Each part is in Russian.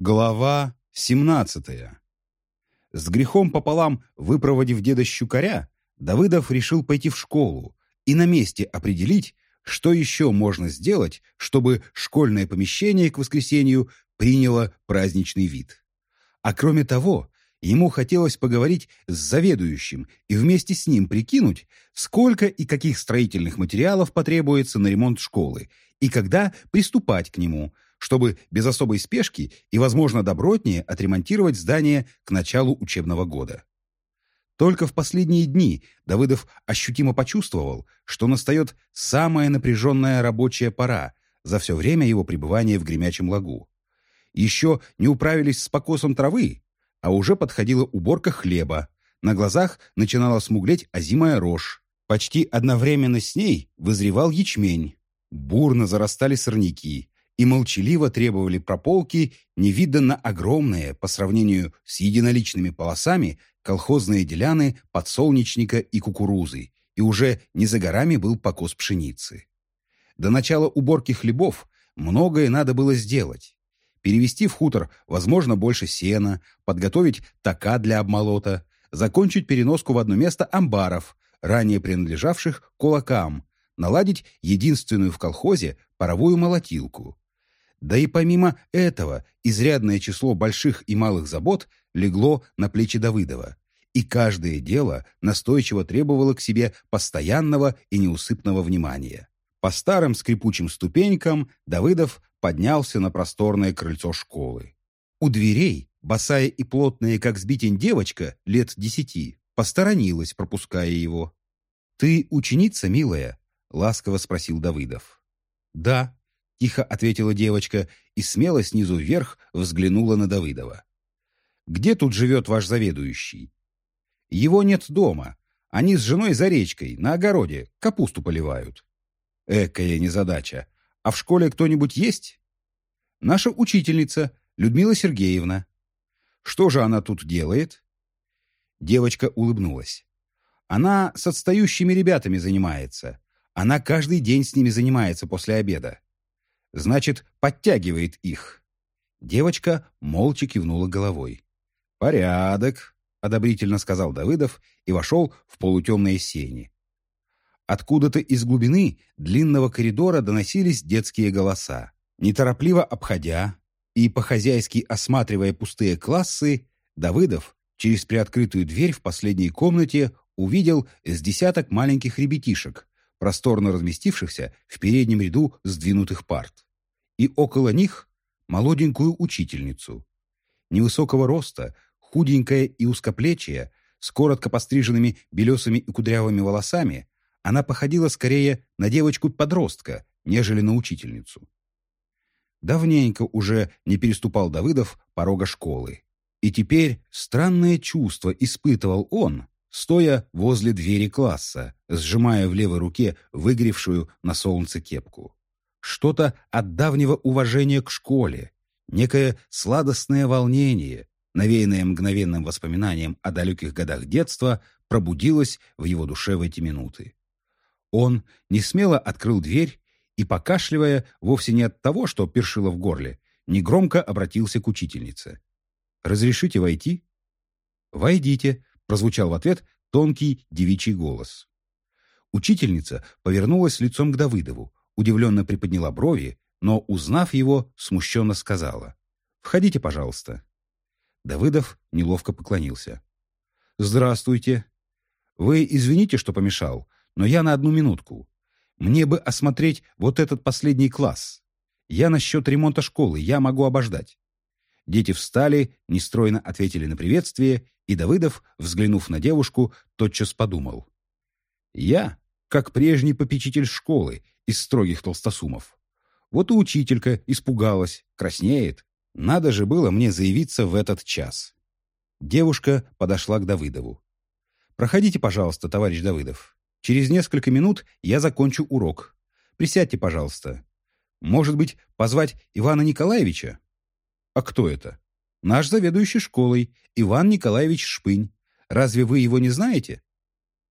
Глава 17. С грехом пополам выпроводив деда Щукаря, Давыдов решил пойти в школу и на месте определить, что еще можно сделать, чтобы школьное помещение к воскресенью приняло праздничный вид. А кроме того, ему хотелось поговорить с заведующим и вместе с ним прикинуть, сколько и каких строительных материалов потребуется на ремонт школы и когда приступать к нему – чтобы без особой спешки и, возможно, добротнее отремонтировать здание к началу учебного года. Только в последние дни Давыдов ощутимо почувствовал, что настает самая напряженная рабочая пора за все время его пребывания в Гремячем лагу. Еще не управились с покосом травы, а уже подходила уборка хлеба. На глазах начинала смуглеть озимая рожь. Почти одновременно с ней вызревал ячмень. Бурно зарастали сорняки, и молчаливо требовали прополки невиданно огромные по сравнению с единоличными полосами колхозные деляны подсолнечника и кукурузы, и уже не за горами был покос пшеницы. До начала уборки хлебов многое надо было сделать. Перевести в хутор, возможно, больше сена, подготовить така для обмолота, закончить переноску в одно место амбаров, ранее принадлежавших кулакам, наладить единственную в колхозе паровую молотилку. Да и помимо этого, изрядное число больших и малых забот легло на плечи Давыдова, и каждое дело настойчиво требовало к себе постоянного и неусыпного внимания. По старым скрипучим ступенькам Давыдов поднялся на просторное крыльцо школы. У дверей, босая и плотная, как сбитень девочка, лет десяти, посторонилась, пропуская его. «Ты ученица, милая?» — ласково спросил Давыдов. «Да», — тихо ответила девочка и смело снизу вверх взглянула на Давыдова. «Где тут живет ваш заведующий?» «Его нет дома. Они с женой за речкой, на огороде, капусту поливают». «Экая незадача. А в школе кто-нибудь есть?» «Наша учительница, Людмила Сергеевна». «Что же она тут делает?» Девочка улыбнулась. «Она с отстающими ребятами занимается. Она каждый день с ними занимается после обеда. Значит, подтягивает их. Девочка молча кивнула головой. «Порядок», — одобрительно сказал Давыдов и вошел в полутемные сени. Откуда-то из глубины длинного коридора доносились детские голоса. Неторопливо обходя и по-хозяйски осматривая пустые классы, Давыдов через приоткрытую дверь в последней комнате увидел с десяток маленьких ребятишек, просторно разместившихся в переднем ряду сдвинутых парт. И около них молоденькую учительницу. Невысокого роста, худенькая и узкоплечья, с коротко постриженными белесыми и кудрявыми волосами, она походила скорее на девочку-подростка, нежели на учительницу. Давненько уже не переступал Давыдов порога школы. И теперь странное чувство испытывал он, стоя возле двери класса, сжимая в левой руке выгоревшую на солнце кепку. Что-то от давнего уважения к школе, некое сладостное волнение, навеянное мгновенным воспоминанием о далеких годах детства, пробудилось в его душе в эти минуты. Он несмело открыл дверь и, покашливая, вовсе не от того, что першило в горле, негромко обратился к учительнице. «Разрешите войти?» «Войдите», прозвучал в ответ тонкий девичий голос. Учительница повернулась лицом к Давыдову, удивленно приподняла брови, но, узнав его, смущенно сказала «Входите, пожалуйста». Давыдов неловко поклонился. «Здравствуйте. Вы извините, что помешал, но я на одну минутку. Мне бы осмотреть вот этот последний класс. Я насчет ремонта школы, я могу обождать». Дети встали, нестройно ответили на приветствие, и Давыдов, взглянув на девушку, тотчас подумал. «Я, как прежний попечитель школы из строгих толстосумов. Вот и учителька испугалась, краснеет. Надо же было мне заявиться в этот час». Девушка подошла к Давыдову. «Проходите, пожалуйста, товарищ Давыдов. Через несколько минут я закончу урок. Присядьте, пожалуйста. Может быть, позвать Ивана Николаевича?» «А кто это?» «Наш заведующий школой, Иван Николаевич Шпынь. Разве вы его не знаете?»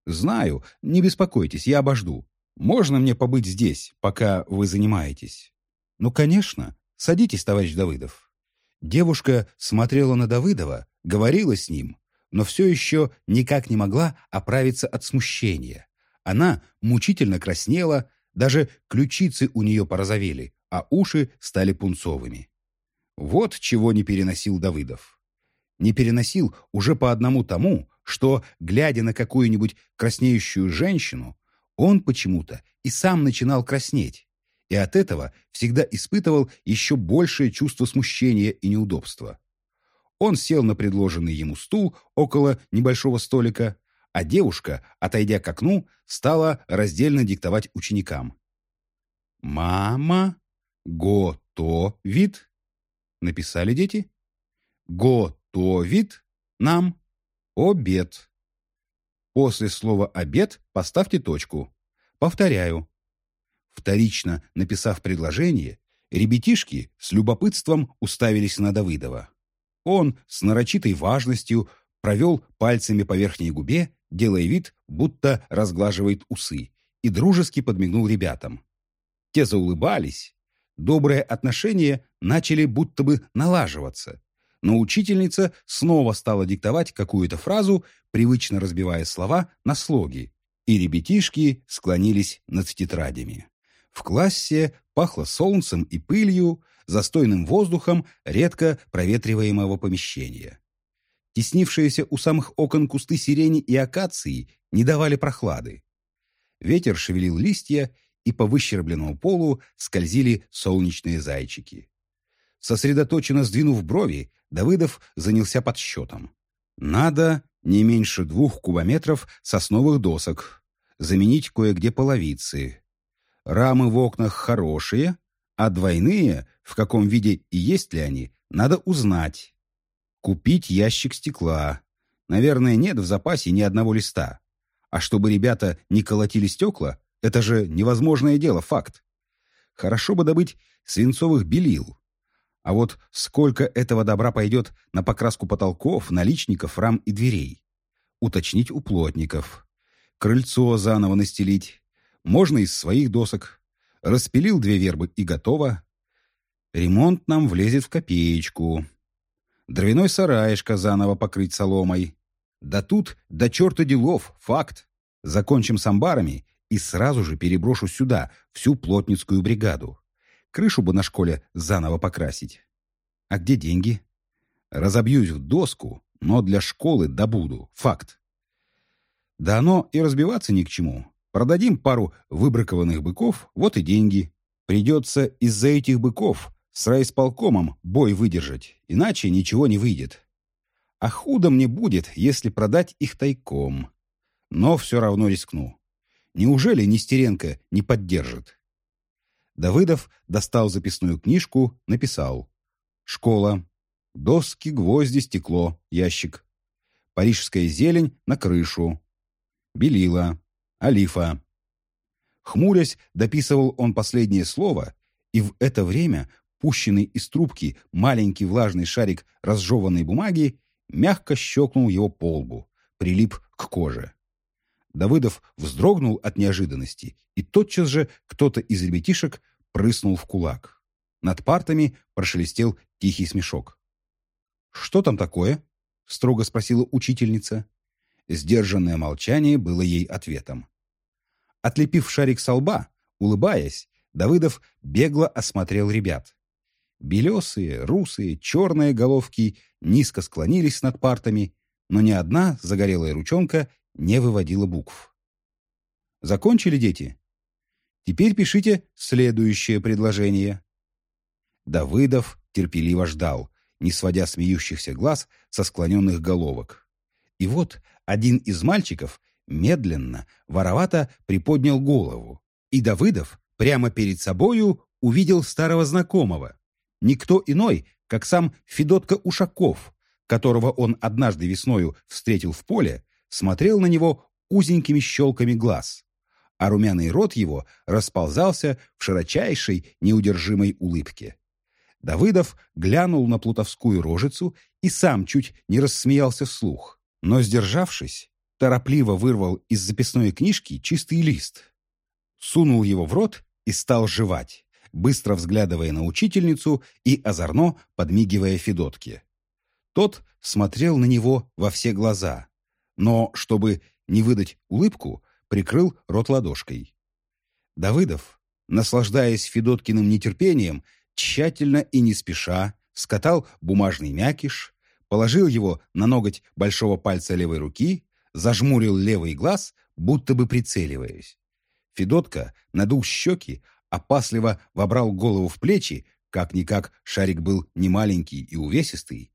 «Знаю. Не беспокойтесь, я обожду. Можно мне побыть здесь, пока вы занимаетесь?» «Ну, конечно. Садитесь, товарищ Давыдов. Девушка смотрела на Давыдова, говорила с ним, но все еще никак не могла оправиться от смущения. Она мучительно краснела, даже ключицы у нее порозовели, а уши стали пунцовыми. Вот чего не переносил Давыдов. Не переносил уже по одному тому, что, глядя на какую-нибудь краснеющую женщину, он почему-то и сам начинал краснеть, и от этого всегда испытывал еще большее чувство смущения и неудобства. Он сел на предложенный ему стул около небольшого столика, а девушка, отойдя к окну, стала раздельно диктовать ученикам. «Мама готовит», — написали дети, «готовит нам обед». После слова «обед» поставьте точку. Повторяю. Вторично написав предложение, ребятишки с любопытством уставились на Давыдова. Он с нарочитой важностью провел пальцами по верхней губе, делая вид, будто разглаживает усы, и дружески подмигнул ребятам. Те заулыбались. Добрые отношения начали будто бы налаживаться. Но учительница снова стала диктовать какую-то фразу, привычно разбивая слова на слоги, и ребятишки склонились над тетрадями. В классе пахло солнцем и пылью, застойным воздухом редко проветриваемого помещения. Теснившиеся у самых окон кусты сирени и акации не давали прохлады. Ветер шевелил листья, и по выщербленному полу скользили солнечные зайчики. Сосредоточенно сдвинув брови, Давыдов занялся подсчетом. Надо не меньше двух кубометров сосновых досок, заменить кое-где половицы. Рамы в окнах хорошие, а двойные, в каком виде и есть ли они, надо узнать. Купить ящик стекла. Наверное, нет в запасе ни одного листа. А чтобы ребята не колотили стекла, это же невозможное дело, факт. Хорошо бы добыть свинцовых белил. А вот сколько этого добра пойдет на покраску потолков, наличников, рам и дверей? Уточнить у плотников. Крыльцо заново настелить. Можно из своих досок. Распилил две вербы и готово. Ремонт нам влезет в копеечку. Дровяной сараишко заново покрыть соломой. Да тут до черта делов, факт. Закончим с амбарами и сразу же переброшу сюда всю плотницкую бригаду. Крышу бы на школе заново покрасить. А где деньги? Разобьюсь в доску, но для школы добуду. Факт. Да оно и разбиваться ни к чему. Продадим пару выбракованных быков, вот и деньги. Придется из-за этих быков с райисполкомом бой выдержать, иначе ничего не выйдет. А худо мне будет, если продать их тайком. Но все равно рискну. Неужели Нестеренко не поддержит? Давыдов достал записную книжку, написал. Школа. Доски, гвозди, стекло, ящик. Парижская зелень на крышу. Белила. Алифа. Хмурясь, дописывал он последнее слово, и в это время пущенный из трубки маленький влажный шарик разжеванной бумаги мягко щелкнул его по лбу, прилип к коже. Давыдов вздрогнул от неожиданности, и тотчас же кто-то из ребятишек прыснул в кулак. Над партами прошелестел тихий смешок. «Что там такое?» — строго спросила учительница. Сдержанное молчание было ей ответом. Отлепив шарик со лба, улыбаясь, Давыдов бегло осмотрел ребят. Белесые, русые, черные головки низко склонились над партами, но ни одна загорелая ручонка не выводила букв. Закончили, дети? Теперь пишите следующее предложение. Давыдов терпеливо ждал, не сводя смеющихся глаз со склоненных головок. И вот один из мальчиков медленно, воровато приподнял голову, и Давыдов прямо перед собою увидел старого знакомого. Никто иной, как сам Федотка Ушаков, которого он однажды весною встретил в поле, смотрел на него узенькими щелками глаз, а румяный рот его расползался в широчайшей неудержимой улыбке. Давыдов глянул на плутовскую рожицу и сам чуть не рассмеялся вслух, но, сдержавшись, торопливо вырвал из записной книжки чистый лист, сунул его в рот и стал жевать, быстро взглядывая на учительницу и озорно подмигивая Федотке. Тот смотрел на него во все глаза, но, чтобы не выдать улыбку, прикрыл рот ладошкой. Давыдов, наслаждаясь Федоткиным нетерпением, тщательно и не спеша скатал бумажный мякиш, положил его на ноготь большого пальца левой руки, зажмурил левый глаз, будто бы прицеливаясь. Федотка надул щеки, опасливо вобрал голову в плечи, как-никак шарик был немаленький и увесистый.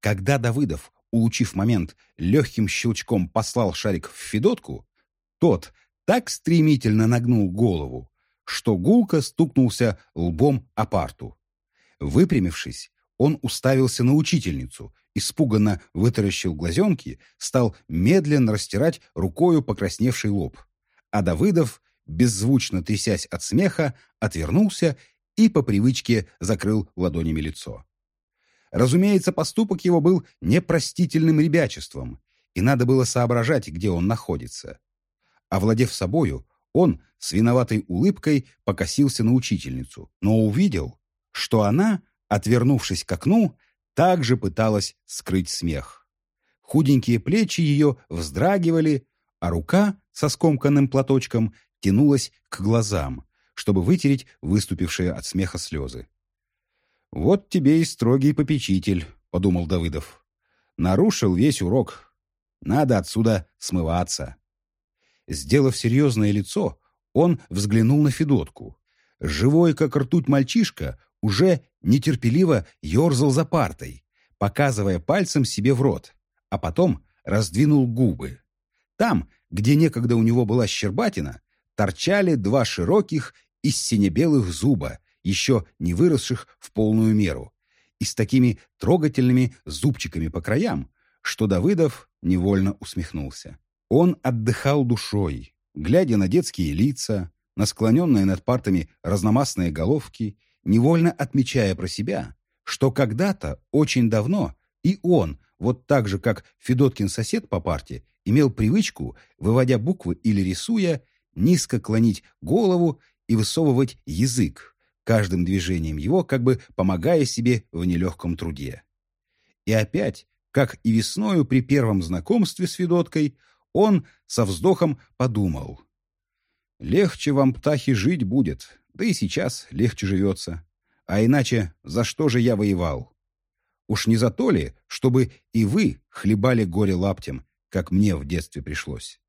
Когда Давыдов, улучив момент, легким щелчком послал шарик в Федотку, тот так стремительно нагнул голову, что гулко стукнулся лбом о парту. Выпрямившись, он уставился на учительницу, испуганно вытаращил глазенки, стал медленно растирать рукою покрасневший лоб. А Давыдов, беззвучно трясясь от смеха, отвернулся и по привычке закрыл ладонями лицо. Разумеется, поступок его был непростительным ребячеством, и надо было соображать, где он находится. Овладев собою, он с виноватой улыбкой покосился на учительницу, но увидел, что она, отвернувшись к окну, также пыталась скрыть смех. Худенькие плечи ее вздрагивали, а рука со скомканным платочком тянулась к глазам, чтобы вытереть выступившие от смеха слезы. «Вот тебе и строгий попечитель», — подумал Давыдов. «Нарушил весь урок. Надо отсюда смываться». Сделав серьезное лицо, он взглянул на Федотку. Живой, как ртуть мальчишка, уже нетерпеливо ерзал за партой, показывая пальцем себе в рот, а потом раздвинул губы. Там, где некогда у него была щербатина, торчали два широких и сине-белых зуба, еще не выросших в полную меру, и с такими трогательными зубчиками по краям, что Давыдов невольно усмехнулся. Он отдыхал душой, глядя на детские лица, на склоненные над партами разномастные головки, невольно отмечая про себя, что когда-то, очень давно, и он, вот так же, как Федоткин сосед по парте, имел привычку, выводя буквы или рисуя, низко клонить голову и высовывать язык, каждым движением его как бы помогая себе в нелегком труде. И опять, как и весною при первом знакомстве с Федоткой, он со вздохом подумал. «Легче вам, птахи, жить будет, да и сейчас легче живется. А иначе за что же я воевал? Уж не за то ли, чтобы и вы хлебали горе лаптем, как мне в детстве пришлось?»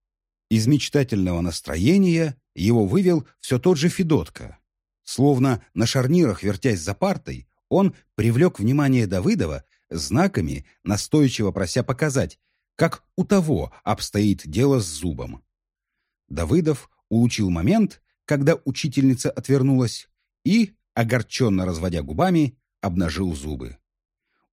Из мечтательного настроения его вывел все тот же Федотка, Словно на шарнирах, вертясь за партой, он привлек внимание Давыдова знаками, настойчиво прося показать, как у того обстоит дело с зубом. Давыдов улучил момент, когда учительница отвернулась, и, огорченно разводя губами, обнажил зубы.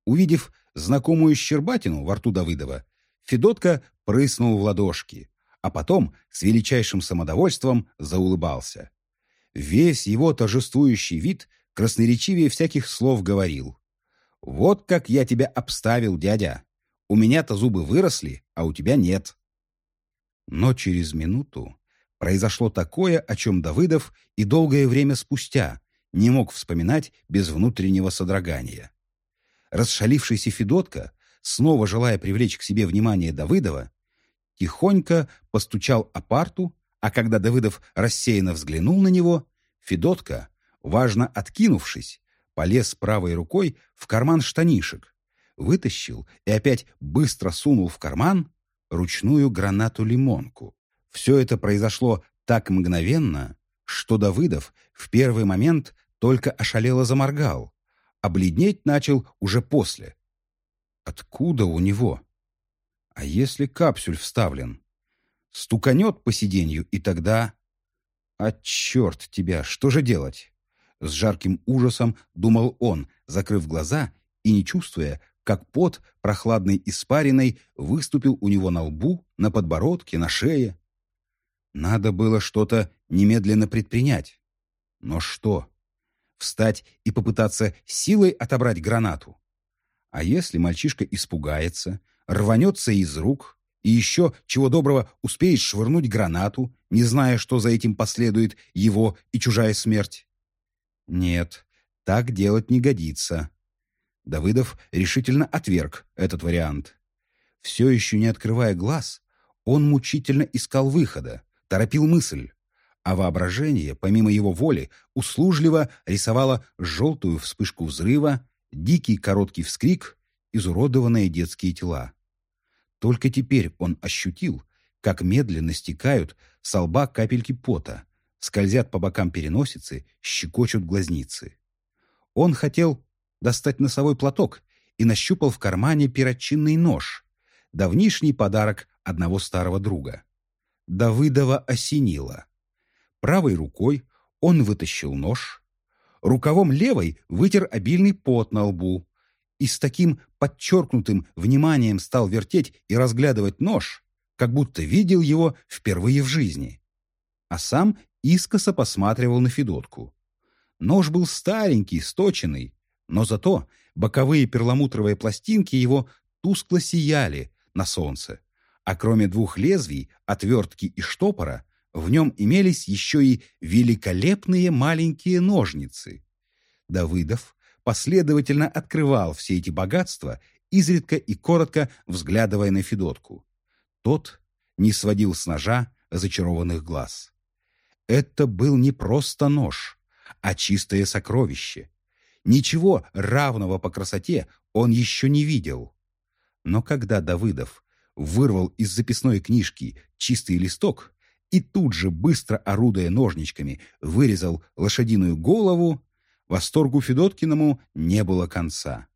Увидев знакомую щербатину во рту Давыдова, Федотка прыснул в ладошки, а потом с величайшим самодовольством заулыбался. Весь его торжествующий вид красноречивее всяких слов говорил. «Вот как я тебя обставил, дядя. У меня-то зубы выросли, а у тебя нет». Но через минуту произошло такое, о чем Давыдов и долгое время спустя не мог вспоминать без внутреннего содрогания. Расшалившийся Федотка, снова желая привлечь к себе внимание Давыдова, тихонько постучал о парту а когда Давыдов рассеянно взглянул на него, Федотка, важно откинувшись, полез правой рукой в карман штанишек, вытащил и опять быстро сунул в карман ручную гранату-лимонку. Все это произошло так мгновенно, что Давыдов в первый момент только ошалело заморгал, а бледнеть начал уже после. Откуда у него? А если капсюль вставлен? Стуканет по сиденью, и тогда... А черт тебя, что же делать? С жарким ужасом думал он, закрыв глаза и не чувствуя, как пот прохладной испариной выступил у него на лбу, на подбородке, на шее. Надо было что-то немедленно предпринять. Но что? Встать и попытаться силой отобрать гранату? А если мальчишка испугается, рванется из рук, и еще, чего доброго, успеет швырнуть гранату, не зная, что за этим последует его и чужая смерть. Нет, так делать не годится. Давыдов решительно отверг этот вариант. Все еще не открывая глаз, он мучительно искал выхода, торопил мысль, а воображение, помимо его воли, услужливо рисовало желтую вспышку взрыва, дикий короткий вскрик, изуродованные детские тела. Только теперь он ощутил, как медленно стекают с лба капельки пота, скользят по бокам переносицы, щекочут глазницы. Он хотел достать носовой платок и нащупал в кармане перочинный нож, давнишний подарок одного старого друга. Давыдова осенило. Правой рукой он вытащил нож, рукавом левой вытер обильный пот на лбу и с таким подчеркнутым вниманием стал вертеть и разглядывать нож, как будто видел его впервые в жизни. А сам искоса посматривал на Федотку. Нож был старенький, сточенный, но зато боковые перламутровые пластинки его тускло сияли на солнце, а кроме двух лезвий, отвертки и штопора, в нем имелись еще и великолепные маленькие ножницы. Давыдов последовательно открывал все эти богатства, изредка и коротко взглядывая на Федотку. Тот не сводил с ножа зачарованных глаз. Это был не просто нож, а чистое сокровище. Ничего равного по красоте он еще не видел. Но когда Давыдов вырвал из записной книжки чистый листок, и тут же, быстро орудуя ножничками, вырезал лошадиную голову, восторгу Федоткиному не было конца.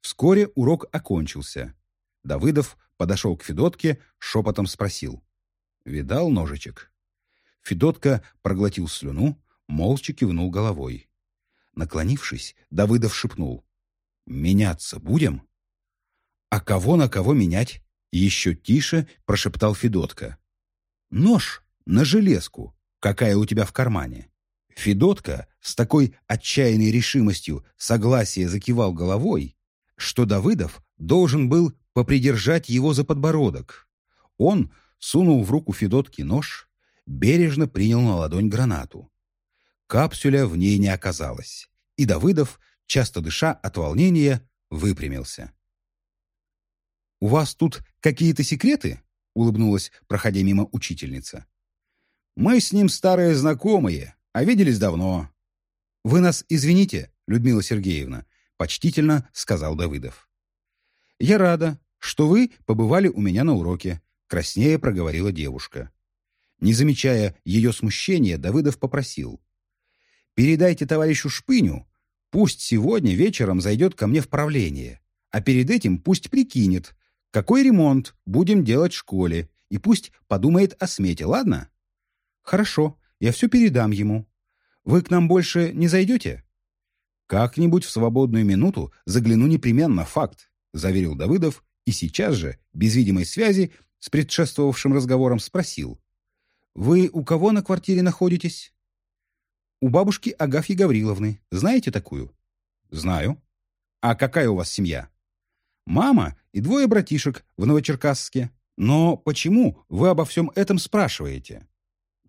Вскоре урок окончился. Давыдов подошел к Федотке, шепотом спросил. «Видал ножичек?» Федотка проглотил слюну, молча кивнул головой. Наклонившись, Давыдов шепнул. «Меняться будем?» «А кого на кого менять?» Еще тише прошептал Федотка. Нож на железку, какая у тебя в кармане. Федотка с такой отчаянной решимостью согласия закивал головой, что Давыдов должен был попридержать его за подбородок. Он сунул в руку Федотки нож, бережно принял на ладонь гранату. Капсуля в ней не оказалось, и Давыдов, часто дыша от волнения, выпрямился. «У вас тут какие-то секреты?» улыбнулась, проходя мимо учительница. «Мы с ним старые знакомые, а виделись давно». «Вы нас извините, Людмила Сергеевна», — почтительно сказал Давыдов. «Я рада, что вы побывали у меня на уроке», — краснее проговорила девушка. Не замечая ее смущения, Давыдов попросил. «Передайте товарищу Шпыню, пусть сегодня вечером зайдет ко мне в правление, а перед этим пусть прикинет, какой ремонт будем делать в школе, и пусть подумает о смете, ладно? Хорошо, я все передам ему. Вы к нам больше не зайдете? Как-нибудь в свободную минуту загляну непременно, факт, заверил Давыдов и сейчас же, без видимой связи с предшествовавшим разговором, спросил. Вы у кого на квартире находитесь? У бабушки Агафьи Гавриловны. Знаете такую? Знаю. А какая у вас семья? Мама и двое братишек в Новочеркасске. Но почему вы обо всем этом спрашиваете?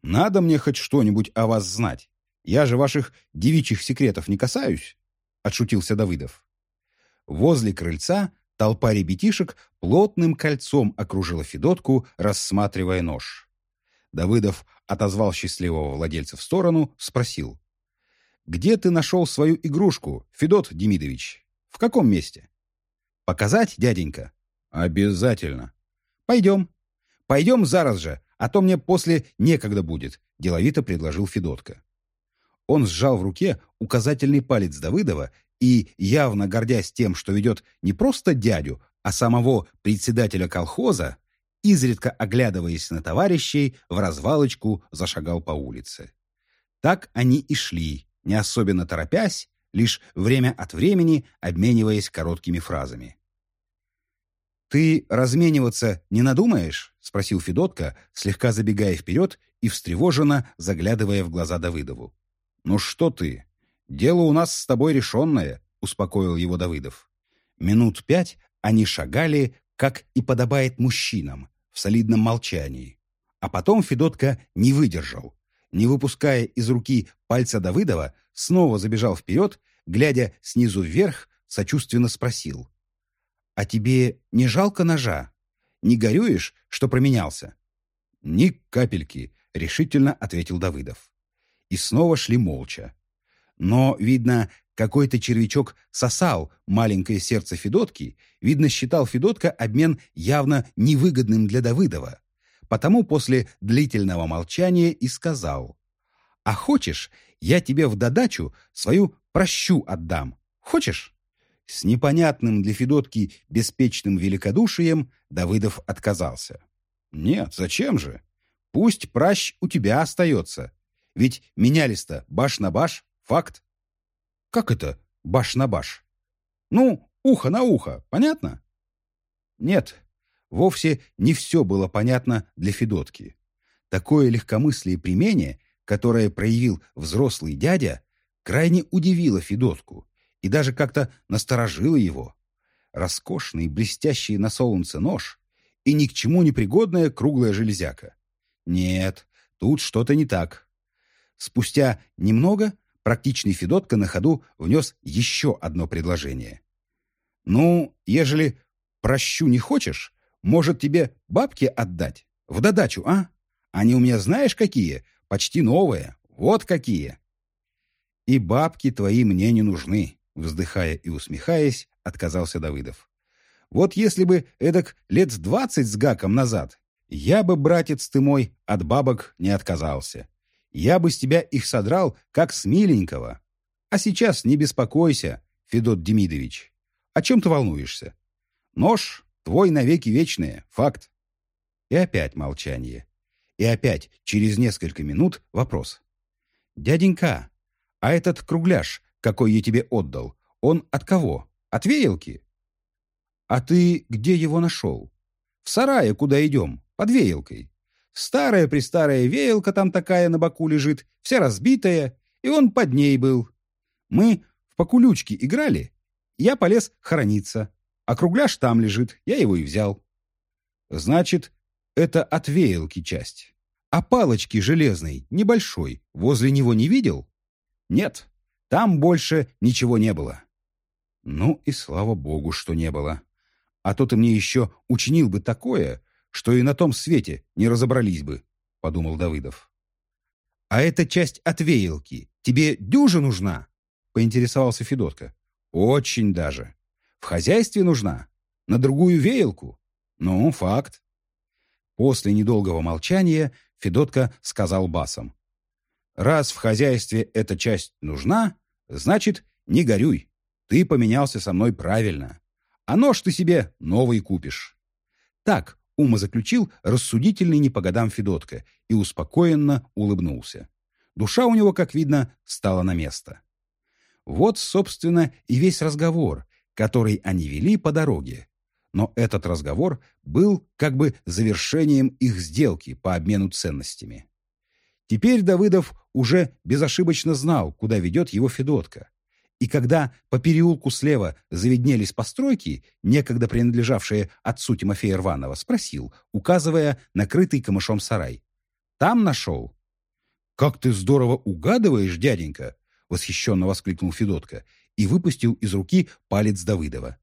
Надо мне хоть что-нибудь о вас знать. Я же ваших девичьих секретов не касаюсь, — отшутился Давыдов. Возле крыльца толпа ребятишек плотным кольцом окружила Федотку, рассматривая нож. Давыдов отозвал счастливого владельца в сторону, спросил. «Где ты нашел свою игрушку, Федот Демидович? В каком месте?» Показать, дяденька? Обязательно. Пойдем. Пойдем зараз же, а то мне после некогда будет, деловито предложил Федотка. Он сжал в руке указательный палец Давыдова и, явно гордясь тем, что ведет не просто дядю, а самого председателя колхоза, изредка оглядываясь на товарищей, в развалочку зашагал по улице. Так они и шли, не особенно торопясь, лишь время от времени обмениваясь короткими фразами. «Ты размениваться не надумаешь?» — спросил Федотка, слегка забегая вперед и встревоженно заглядывая в глаза Давыдову. «Ну что ты? Дело у нас с тобой решенное», — успокоил его Давыдов. Минут пять они шагали, как и подобает мужчинам, в солидном молчании. А потом Федотка не выдержал. Не выпуская из руки пальца Давыдова, снова забежал вперед, глядя снизу вверх, сочувственно спросил. «А тебе не жалко ножа? Не горюешь, что променялся?» «Ни капельки», — решительно ответил Давыдов. И снова шли молча. Но, видно, какой-то червячок сосал маленькое сердце Федотки, видно, считал Федотка обмен явно невыгодным для Давыдова. Потому после длительного молчания и сказал, «А хочешь, я тебе в додачу свою прощу отдам? Хочешь?» С непонятным для Федотки беспечным великодушием Давыдов отказался. «Нет, зачем же? Пусть пращ у тебя остается. Ведь менялись-то баш на баш, факт». «Как это баш на баш?» «Ну, ухо на ухо, понятно?» «Нет, вовсе не все было понятно для Федотки. Такое легкомыслие применения, которое проявил взрослый дядя, крайне удивило Федотку и даже как-то насторожило его. Роскошный, блестящий на солнце нож и ни к чему не пригодная круглая железяка. Нет, тут что-то не так. Спустя немного практичный Федотка на ходу внес еще одно предложение. «Ну, ежели прощу не хочешь, может, тебе бабки отдать? В додачу, а? Они у меня знаешь какие? Почти новые. Вот какие!» «И бабки твои мне не нужны», — вздыхая и усмехаясь, отказался Давыдов. «Вот если бы эдак лет двадцать с гаком назад, я бы, братец ты мой, от бабок не отказался. Я бы с тебя их содрал, как с миленького. А сейчас не беспокойся, Федот Демидович. О чем ты волнуешься? Нож Твой навеки вечные, факт. И опять молчание. И опять, через несколько минут, вопрос. «Дяденька, а этот кругляш, какой я тебе отдал, он от кого? От веялки?» «А ты где его нашел?» «В сарае, куда идем, под веялкой. Старая-престарая веялка там такая на боку лежит, вся разбитая, и он под ней был. Мы в покулючки играли, я полез хорониться. А кругляш там лежит, я его и взял. Значит, это от веялки часть. А палочки железной, небольшой, возле него не видел? Нет, там больше ничего не было. Ну и слава богу, что не было. А то ты мне еще учинил бы такое, что и на том свете не разобрались бы, — подумал Давыдов. — А эта часть от веялки тебе дюжа нужна? — поинтересовался Федотка. — Очень даже. В хозяйстве нужна. На другую веялку. Ну, факт. После недолгого молчания Федотка сказал басом. «Раз в хозяйстве эта часть нужна, значит, не горюй. Ты поменялся со мной правильно. А нож ты себе новый купишь». Так умозаключил рассудительный не по годам Федотка и успокоенно улыбнулся. Душа у него, как видно, стала на место. Вот, собственно, и весь разговор, который они вели по дороге. Но этот разговор был как бы завершением их сделки по обмену ценностями. Теперь Давыдов уже безошибочно знал, куда ведет его Федотка. И когда по переулку слева заведнелись постройки, некогда принадлежавшие отцу Тимофея Рванова, спросил, указывая накрытый камышом сарай. «Там нашел?» «Как ты здорово угадываешь, дяденька!» — восхищенно воскликнул Федотка и выпустил из руки палец Давыдова.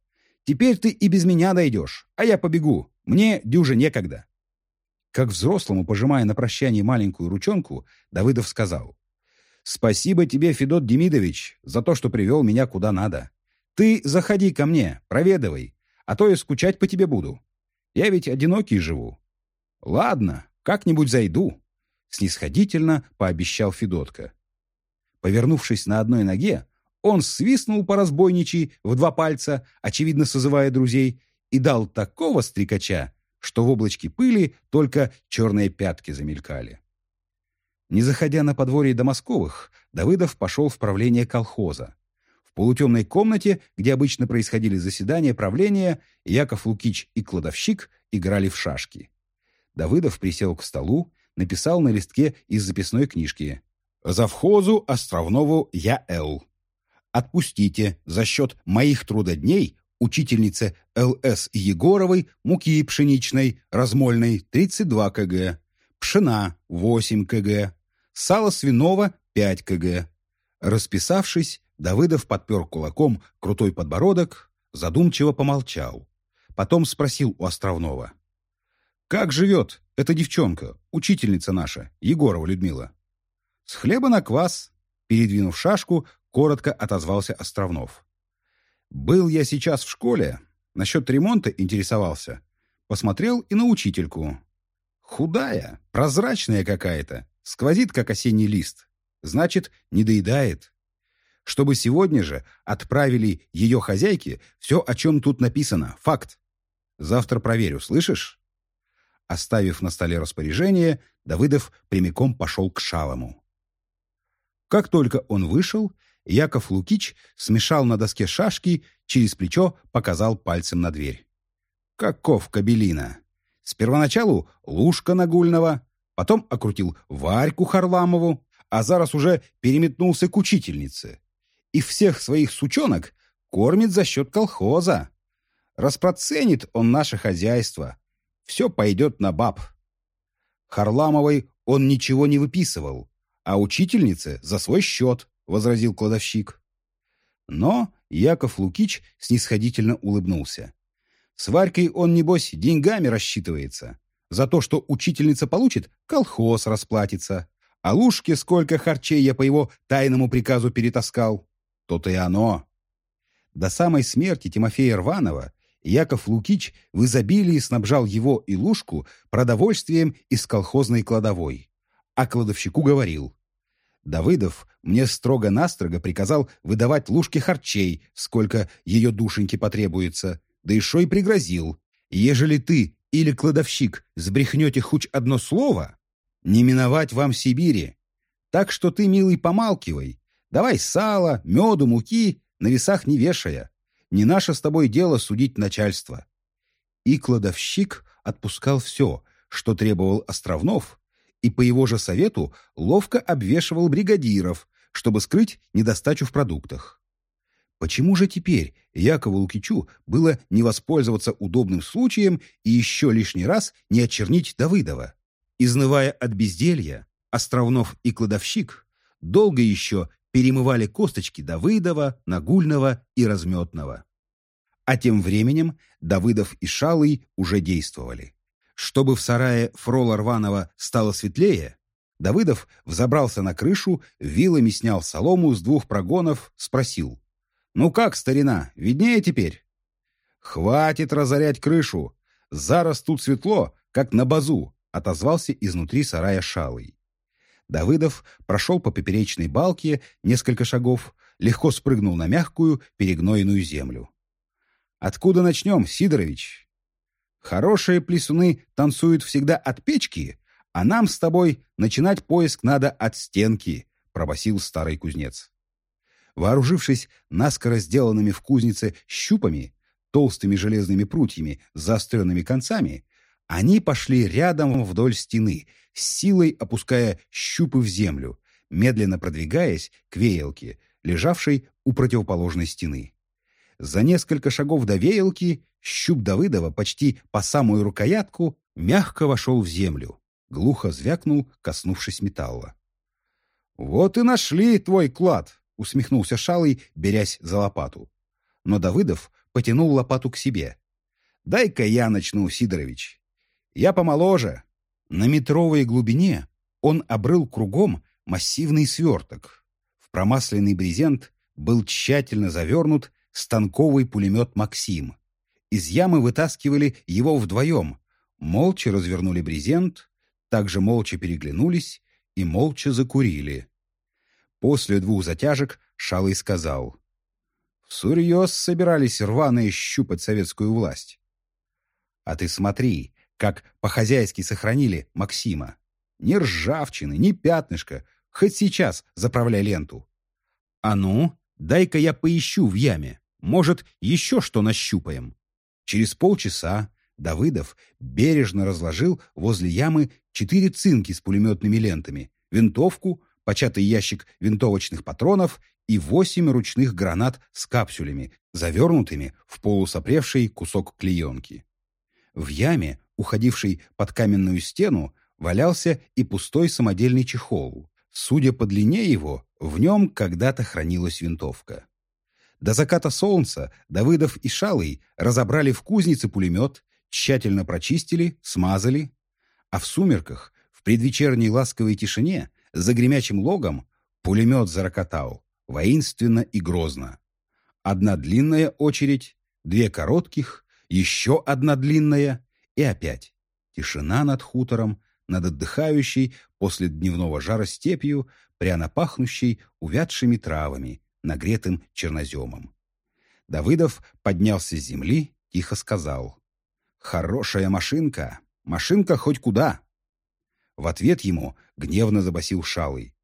«Теперь ты и без меня дойдешь, а я побегу. Мне дюже некогда». Как взрослому, пожимая на прощание маленькую ручонку, Давыдов сказал. «Спасибо тебе, Федот Демидович, за то, что привел меня куда надо. Ты заходи ко мне, проведывай, а то я скучать по тебе буду. Я ведь одинокий живу». «Ладно, как-нибудь зайду», — снисходительно пообещал Федотка. Повернувшись на одной ноге, он свистнул по разбойничьи в два пальца, очевидно созывая друзей, и дал такого стрекача, что в облачке пыли только черные пятки замелькали. Не заходя на подворье Домосковых, Давыдов пошел в правление колхоза. В полутемной комнате, где обычно происходили заседания правления, Яков Лукич и кладовщик играли в шашки. Давыдов присел к столу, написал на листке из записной книжки «Завхозу Островнову Я.Л отпустите за счет моих трудодней учительнице Л.С. Егоровой муки пшеничной размольной 32 кг, пшена 8 кг, сало свиного 5 кг, Расписавшись, Давыдов подпер кулаком крутой подбородок, задумчиво помолчал. Потом спросил у Островного. «Как живет эта девчонка, учительница наша, Егорова Людмила?» «С хлеба на квас», — передвинув шашку, коротко отозвался Островнов. «Был я сейчас в школе, насчет ремонта интересовался. Посмотрел и на учительку. Худая, прозрачная какая-то, сквозит, как осенний лист. Значит, не доедает. Чтобы сегодня же отправили ее хозяйке все, о чем тут написано. Факт. Завтра проверю, слышишь? Оставив на столе распоряжение, Давыдов прямиком пошел к Шалому. Как только он вышел, Яков Лукич смешал на доске шашки, через плечо показал пальцем на дверь. Каков кабелина! С первоначалу Лушка Нагульного, потом окрутил Варьку Харламову, а зараз уже переметнулся к учительнице. И всех своих сучонок кормит за счет колхоза. Распроценит он наше хозяйство. Все пойдет на баб. Харламовой он ничего не выписывал, а учительнице за свой счет, возразил кладовщик. Но Яков Лукич снисходительно улыбнулся. С Варькой он, небось, деньгами рассчитывается. За то, что учительница получит, колхоз расплатится. А Лушке сколько харчей я по его тайному приказу перетаскал. То-то и оно. До самой смерти Тимофея Рванова Яков Лукич в изобилии снабжал его и Лушку продовольствием из колхозной кладовой. А кладовщику говорил, «Давыдов мне строго-настрого приказал выдавать Лушке харчей, сколько ее душеньке потребуется, да еще и пригрозил, ежели ты или кладовщик сбрехнете хоть одно слово, не миновать вам Сибири. Так что ты, милый, помалкивай. Давай сало, меду, муки, на весах не вешая. Не наше с тобой дело судить начальство. И кладовщик отпускал все, что требовал Островнов, и по его же совету ловко обвешивал бригадиров, чтобы скрыть недостачу в продуктах. Почему же теперь Якову Лукичу было не воспользоваться удобным случаем и еще лишний раз не очернить Давыдова? Изнывая от безделья, Островнов и Кладовщик долго еще перемывали косточки Давыдова, Нагульного и Разметного. А тем временем Давыдов и Шалый уже действовали. Чтобы в сарае Фрола Рванова стало светлее, Давыдов взобрался на крышу, вилами снял солому с двух прогонов, спросил. «Ну как, старина, виднее теперь?» «Хватит разорять крышу! Зараз тут светло, как на базу!» — отозвался изнутри сарая шалый. Давыдов прошел по поперечной балке несколько шагов, легко спрыгнул на мягкую, перегнойную землю. «Откуда начнем, Сидорович?» «Хорошие плесуны танцуют всегда от печки, а нам с тобой начинать поиск надо от стенки», — пробасил старый кузнец. Вооружившись наскоро сделанными в кузнице щупами, толстыми железными прутьями с заостренными концами, они пошли рядом вдоль стены, с силой опуская щупы в землю, медленно продвигаясь к веялке, лежавшей у противоположной стены. За несколько шагов до веялки щуп Давыдова почти по самую рукоятку мягко вошел в землю, глухо звякнул, коснувшись металла. «Вот и нашли твой клад!» — усмехнулся Шалый, берясь за лопату. Но Давыдов потянул лопату к себе. «Дай-ка я начну, Сидорович. Я помоложе». На метровой глубине он обрыл кругом массивный сверток. В промасленный брезент был тщательно завернут станковый пулемет «Максим». Из ямы вытаскивали его вдвоем, молча развернули брезент, также молча переглянулись и молча закурили. После двух затяжек Шалый сказал. «Всерьез собирались рваные щупать советскую власть. А ты смотри, как по-хозяйски сохранили Максима. Ни ржавчины, ни пятнышка, хоть сейчас заправляй ленту. А ну, дай-ка я поищу в яме, может, еще что нащупаем». Через полчаса Давыдов бережно разложил возле ямы четыре цинки с пулеметными лентами, винтовку, початый ящик винтовочных патронов и восемь ручных гранат с капсулями, завернутыми в полусопревший кусок клеенки. В яме, уходившей под каменную стену, валялся и пустой самодельный чехол, Судя по длине его, в нем когда-то хранилась винтовка. До заката солнца Давыдов и Шалый разобрали в кузнице пулемет, тщательно прочистили, смазали, а в сумерках, в предвечерней ласковой тишине, за гремячим логом, пулемет зарокотал, воинственно и грозно. Одна длинная очередь, две коротких, еще одна длинная и опять. Тишина над хутором, над отдыхающей после дневного жара степью, пряно пахнущей увядшими травами, нагретым черноземом. Давыдов поднялся с земли, тихо сказал. «Хорошая машинка! Машинка хоть куда!» В ответ ему гневно забасил Шалый.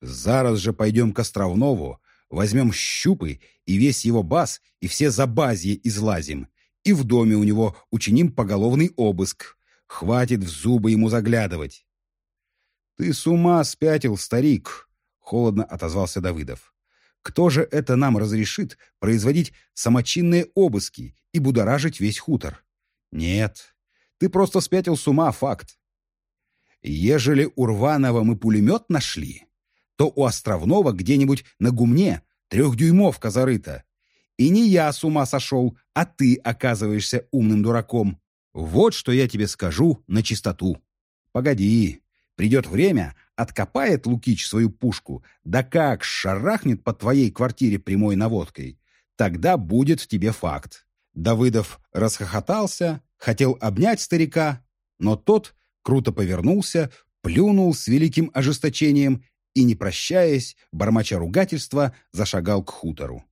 «Зараз же пойдем к Островнову, возьмем щупы и весь его бас, и все забазье излазим, и в доме у него учиним поголовный обыск, Хватит в зубы ему заглядывать. «Ты с ума спятил, старик!» — холодно отозвался Давыдов. «Кто же это нам разрешит производить самочинные обыски и будоражить весь хутор? Нет, ты просто спятил с ума, факт. Ежели у Рванова мы пулемет нашли, то у Островного где-нибудь на гумне трехдюймовка зарыта. И не я с ума сошел, а ты оказываешься умным дураком. Вот что я тебе скажу на чистоту. Погоди, придет время, откопает Лукич свою пушку, да как шарахнет по твоей квартире прямой наводкой. Тогда будет тебе факт. Давыдов расхохотался, хотел обнять старика, но тот круто повернулся, плюнул с великим ожесточением и, не прощаясь, бормоча ругательства, зашагал к хутору.